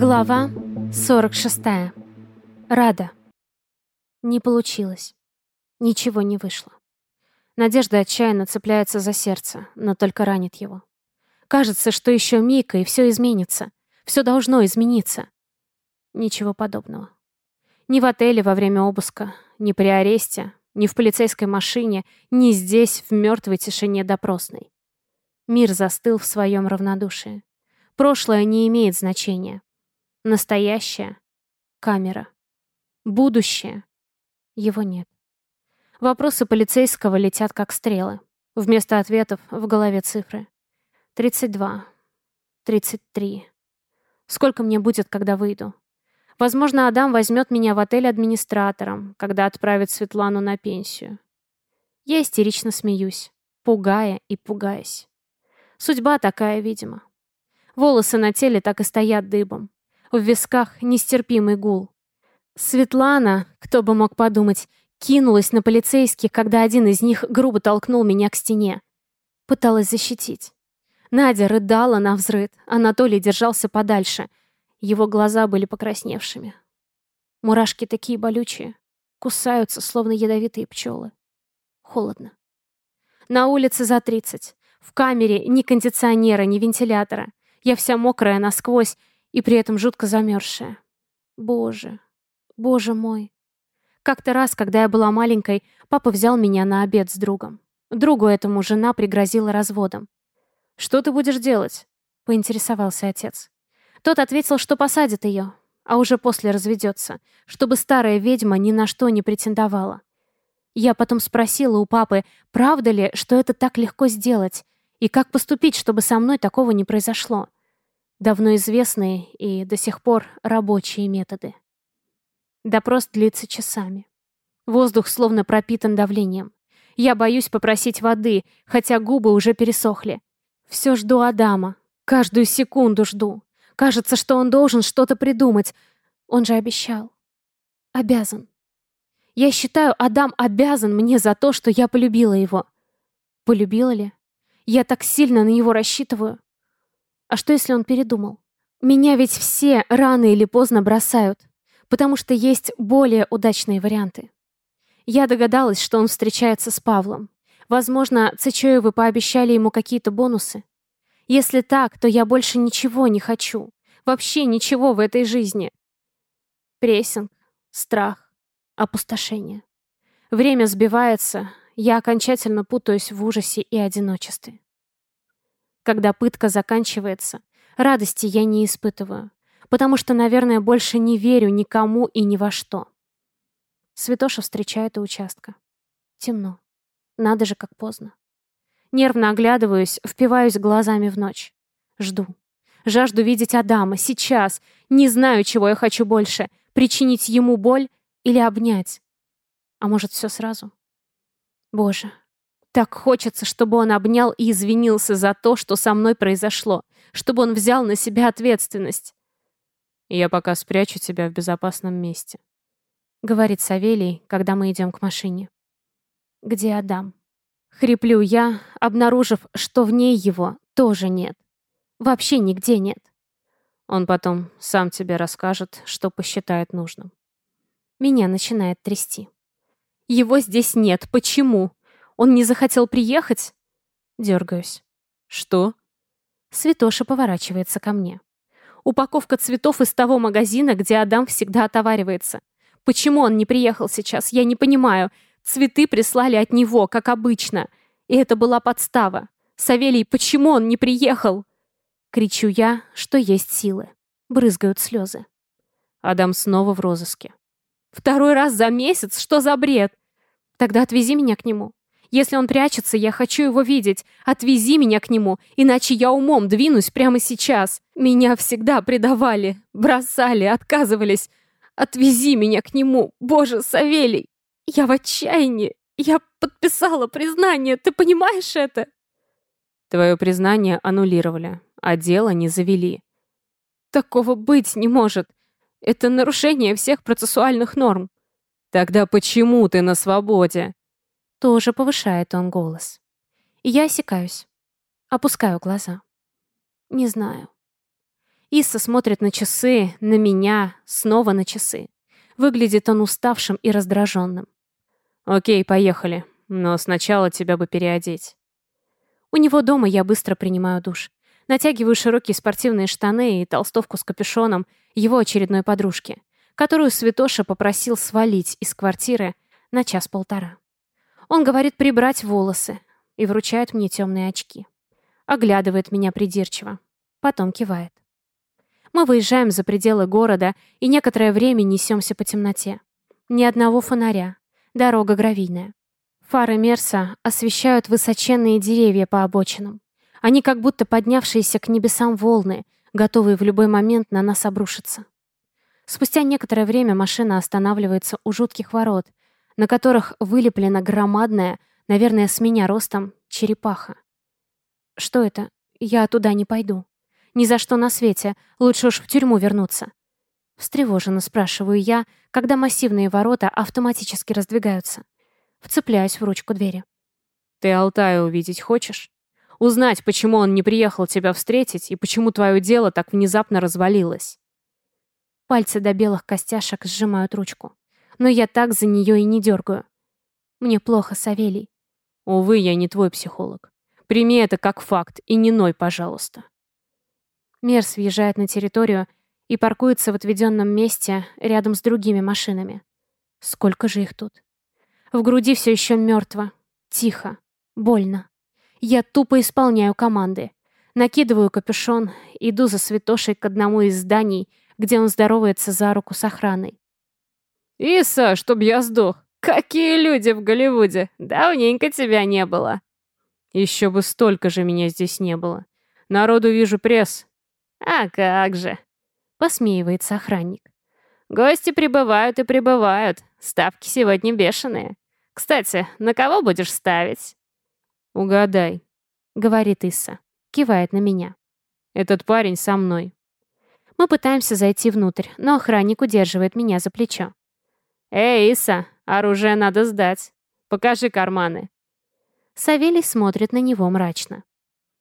Глава 46. Рада. Не получилось. Ничего не вышло. Надежда отчаянно цепляется за сердце, но только ранит его. Кажется, что еще миг, и все изменится. Все должно измениться. Ничего подобного. Ни в отеле во время обыска, ни при аресте, ни в полицейской машине, ни здесь, в мертвой тишине допросной. Мир застыл в своем равнодушии. Прошлое не имеет значения. Настоящее — камера. Будущее — его нет. Вопросы полицейского летят как стрелы. Вместо ответов в голове цифры. 32. 33. Сколько мне будет, когда выйду? Возможно, Адам возьмет меня в отель администратором, когда отправит Светлану на пенсию. Я истерично смеюсь, пугая и пугаясь. Судьба такая, видимо. Волосы на теле так и стоят дыбом. В висках нестерпимый гул. Светлана, кто бы мог подумать, кинулась на полицейских, когда один из них грубо толкнул меня к стене. Пыталась защитить. Надя рыдала на взрыд, Анатолий держался подальше. Его глаза были покрасневшими. Мурашки такие болючие, кусаются, словно ядовитые пчелы. Холодно. На улице за тридцать. В камере ни кондиционера, ни вентилятора. Я вся мокрая насквозь, и при этом жутко замерзшая. Боже, боже мой. Как-то раз, когда я была маленькой, папа взял меня на обед с другом. Другу этому жена пригрозила разводом. «Что ты будешь делать?» — поинтересовался отец. Тот ответил, что посадит ее, а уже после разведется, чтобы старая ведьма ни на что не претендовала. Я потом спросила у папы, правда ли, что это так легко сделать, и как поступить, чтобы со мной такого не произошло давно известные и до сих пор рабочие методы. Допрос длится часами. Воздух словно пропитан давлением. Я боюсь попросить воды, хотя губы уже пересохли. Все жду Адама. Каждую секунду жду. Кажется, что он должен что-то придумать. Он же обещал. Обязан. Я считаю, Адам обязан мне за то, что я полюбила его. Полюбила ли? Я так сильно на него рассчитываю. А что, если он передумал? Меня ведь все рано или поздно бросают, потому что есть более удачные варианты. Я догадалась, что он встречается с Павлом. Возможно, Цичоевы пообещали ему какие-то бонусы. Если так, то я больше ничего не хочу. Вообще ничего в этой жизни. Прессинг, страх, опустошение. Время сбивается, я окончательно путаюсь в ужасе и одиночестве. Когда пытка заканчивается, радости я не испытываю, потому что, наверное, больше не верю никому и ни во что. Святоша встречает у участка. Темно. Надо же, как поздно. Нервно оглядываюсь, впиваюсь глазами в ночь. Жду. Жажду видеть Адама. Сейчас. Не знаю, чего я хочу больше. Причинить ему боль или обнять. А может, все сразу? Боже, так хочется, чтобы он обнял и извинился за то, что со мной произошло, чтобы он взял на себя ответственность. «Я пока спрячу тебя в безопасном месте», — говорит Савелий, когда мы идем к машине. «Где Адам?» Хриплю я, обнаружив, что в ней его тоже нет. Вообще нигде нет. Он потом сам тебе расскажет, что посчитает нужным. Меня начинает трясти. Его здесь нет. Почему? Он не захотел приехать?» Дергаюсь. «Что?» Святоша поворачивается ко мне. Упаковка цветов из того магазина, где Адам всегда отоваривается. Почему он не приехал сейчас, я не понимаю. Цветы прислали от него, как обычно. И это была подстава. Савелий, почему он не приехал? Кричу я, что есть силы. Брызгают слезы. Адам снова в розыске. Второй раз за месяц? Что за бред? Тогда отвези меня к нему. Если он прячется, я хочу его видеть. Отвези меня к нему, иначе я умом двинусь прямо сейчас. Меня всегда предавали, бросали, отказывались. Отвези меня к нему, Боже, Савелий. Я в отчаянии. Я подписала признание, ты понимаешь это? Твое признание аннулировали, а дело не завели. Такого быть не может. Это нарушение всех процессуальных норм. Тогда почему ты на свободе? Тоже повышает он голос. И я осекаюсь. Опускаю глаза. Не знаю. Исса смотрит на часы, на меня, снова на часы. Выглядит он уставшим и раздраженным. «Окей, поехали. Но сначала тебя бы переодеть». У него дома я быстро принимаю душ. Натягиваю широкие спортивные штаны и толстовку с капюшоном его очередной подружки, которую Святоша попросил свалить из квартиры на час-полтора. Он говорит прибрать волосы и вручает мне темные очки. Оглядывает меня придирчиво. Потом кивает. Мы выезжаем за пределы города и некоторое время несемся по темноте. Ни одного фонаря. Дорога гравийная. Фары Мерса освещают высоченные деревья по обочинам. Они как будто поднявшиеся к небесам волны, готовые в любой момент на нас обрушиться. Спустя некоторое время машина останавливается у жутких ворот, на которых вылеплена громадная, наверное, с меня ростом, черепаха. Что это? Я туда не пойду. Ни за что на свете. Лучше уж в тюрьму вернуться. Встревоженно спрашиваю я, когда массивные ворота автоматически раздвигаются. Вцепляюсь в ручку двери. «Ты Алтая увидеть хочешь? Узнать, почему он не приехал тебя встретить и почему твое дело так внезапно развалилось?» Пальцы до белых костяшек сжимают ручку. Но я так за нее и не дергаю. Мне плохо, Савелий. Увы, я не твой психолог. Прими это как факт и не ной, пожалуйста. Мерс въезжает на территорию и паркуется в отведенном месте рядом с другими машинами. Сколько же их тут? В груди все еще мертво. Тихо. Больно. Я тупо исполняю команды. Накидываю капюшон, иду за святошей к одному из зданий, где он здоровается за руку с охраной. «Иса, чтоб я сдох! Какие люди в Голливуде! Давненько тебя не было!» «Еще бы столько же меня здесь не было. Народу вижу пресс, «А как же!» — посмеивается охранник. «Гости прибывают и прибывают. Ставки сегодня бешеные. Кстати, на кого будешь ставить?» «Угадай», — говорит Исса. Кивает на меня. «Этот парень со мной». Мы пытаемся зайти внутрь, но охранник удерживает меня за плечо. «Эй, Иса, оружие надо сдать. Покажи карманы». Савелий смотрит на него мрачно.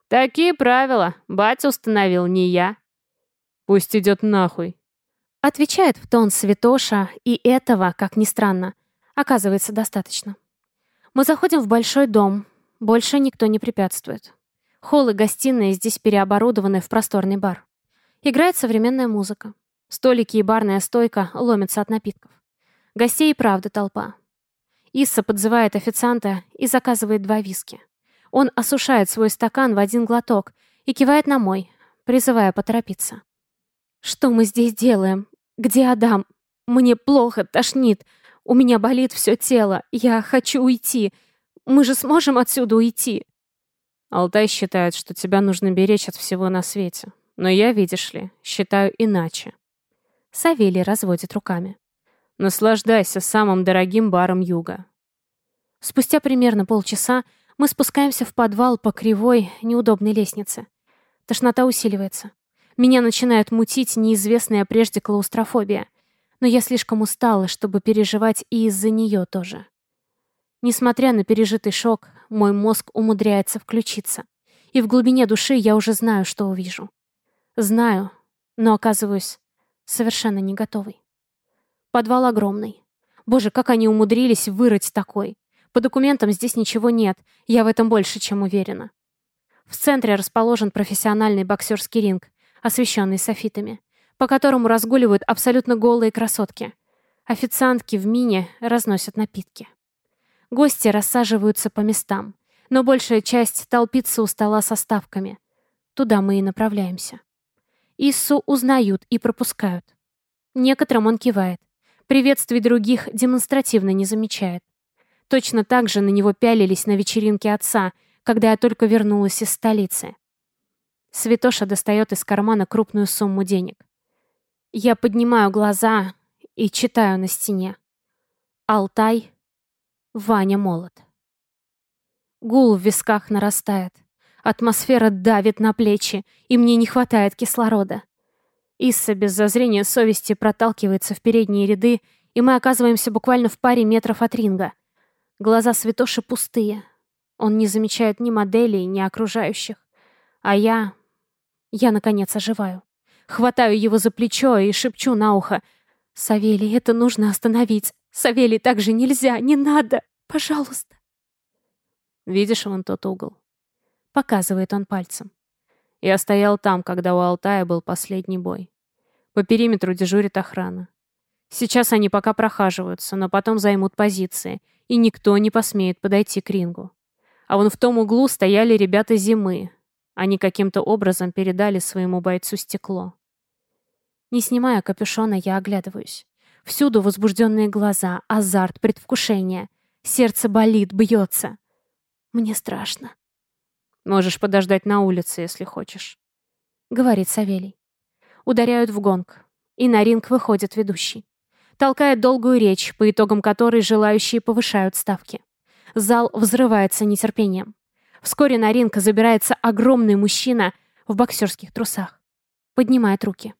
«Такие правила. Батя установил, не я». «Пусть идет нахуй». Отвечает в тон Святоша, и этого, как ни странно, оказывается достаточно. Мы заходим в большой дом. Больше никто не препятствует. Холл и гостиная здесь переоборудованы в просторный бар. Играет современная музыка. Столики и барная стойка ломятся от напитков. Гостей и правда толпа. Исса подзывает официанта и заказывает два виски. Он осушает свой стакан в один глоток и кивает на мой, призывая поторопиться. «Что мы здесь делаем? Где Адам? Мне плохо, тошнит. У меня болит все тело. Я хочу уйти. Мы же сможем отсюда уйти?» Алтай считает, что тебя нужно беречь от всего на свете. Но я, видишь ли, считаю иначе. Савелий разводит руками. Наслаждайся самым дорогим баром юга. Спустя примерно полчаса мы спускаемся в подвал по кривой, неудобной лестнице. Тошнота усиливается. Меня начинает мутить неизвестная прежде клаустрофобия. Но я слишком устала, чтобы переживать и из-за нее тоже. Несмотря на пережитый шок, мой мозг умудряется включиться. И в глубине души я уже знаю, что увижу. Знаю, но оказываюсь совершенно не готовой. Подвал огромный. Боже, как они умудрились вырыть такой. По документам здесь ничего нет, я в этом больше чем уверена. В центре расположен профессиональный боксерский ринг, освещенный софитами, по которому разгуливают абсолютно голые красотки. Официантки в мини разносят напитки. Гости рассаживаются по местам, но большая часть толпится у стола со ставками. Туда мы и направляемся. Иссу узнают и пропускают. Некоторым он кивает. Приветствий других демонстративно не замечает. Точно так же на него пялились на вечеринке отца, когда я только вернулась из столицы. Святоша достает из кармана крупную сумму денег. Я поднимаю глаза и читаю на стене. Алтай, Ваня Молот. Гул в висках нарастает. Атмосфера давит на плечи, и мне не хватает кислорода. Исса без зазрения совести проталкивается в передние ряды, и мы оказываемся буквально в паре метров от ринга. Глаза святоши пустые. Он не замечает ни моделей, ни окружающих. А я... Я, наконец, оживаю. Хватаю его за плечо и шепчу на ухо. «Савелий, это нужно остановить. Савелий, так же нельзя, не надо. Пожалуйста». Видишь вон тот угол? Показывает он пальцем. Я стоял там, когда у Алтая был последний бой. По периметру дежурит охрана. Сейчас они пока прохаживаются, но потом займут позиции, и никто не посмеет подойти к рингу. А вон в том углу стояли ребята зимы. Они каким-то образом передали своему бойцу стекло. Не снимая капюшона, я оглядываюсь. Всюду возбужденные глаза, азарт, предвкушение. Сердце болит, бьется. Мне страшно. Можешь подождать на улице, если хочешь. Говорит Савелий. Ударяют в гонг. И на ринг выходит ведущий. Толкает долгую речь, по итогам которой желающие повышают ставки. Зал взрывается нетерпением. Вскоре на ринг забирается огромный мужчина в боксерских трусах. Поднимает руки.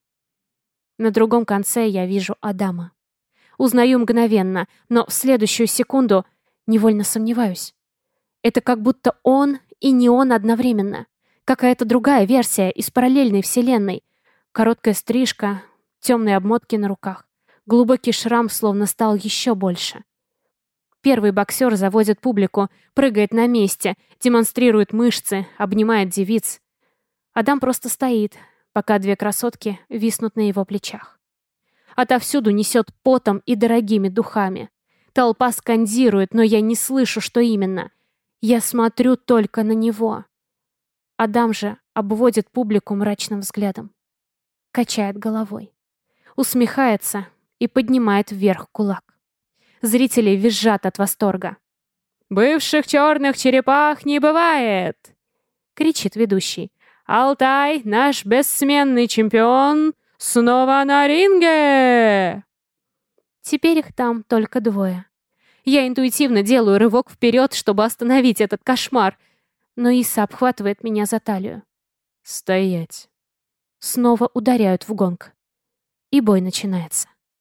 На другом конце я вижу Адама. Узнаю мгновенно, но в следующую секунду невольно сомневаюсь. Это как будто он и не он одновременно. Какая-то другая версия из параллельной вселенной. Короткая стрижка, темные обмотки на руках. Глубокий шрам словно стал еще больше. Первый боксер заводит публику, прыгает на месте, демонстрирует мышцы, обнимает девиц. Адам просто стоит, пока две красотки виснут на его плечах. Отовсюду несет потом и дорогими духами. Толпа скандирует, но я не слышу, что именно. Я смотрю только на него. Адам же обводит публику мрачным взглядом. Качает головой. Усмехается и поднимает вверх кулак. Зрители визжат от восторга. «Бывших черных черепах не бывает!» — кричит ведущий. «Алтай, наш бессменный чемпион, снова на ринге!» Теперь их там только двое. Я интуитивно делаю рывок вперед, чтобы остановить этот кошмар, но Иса обхватывает меня за талию. «Стоять!» Снова ударяют в гонг. И бой начинается.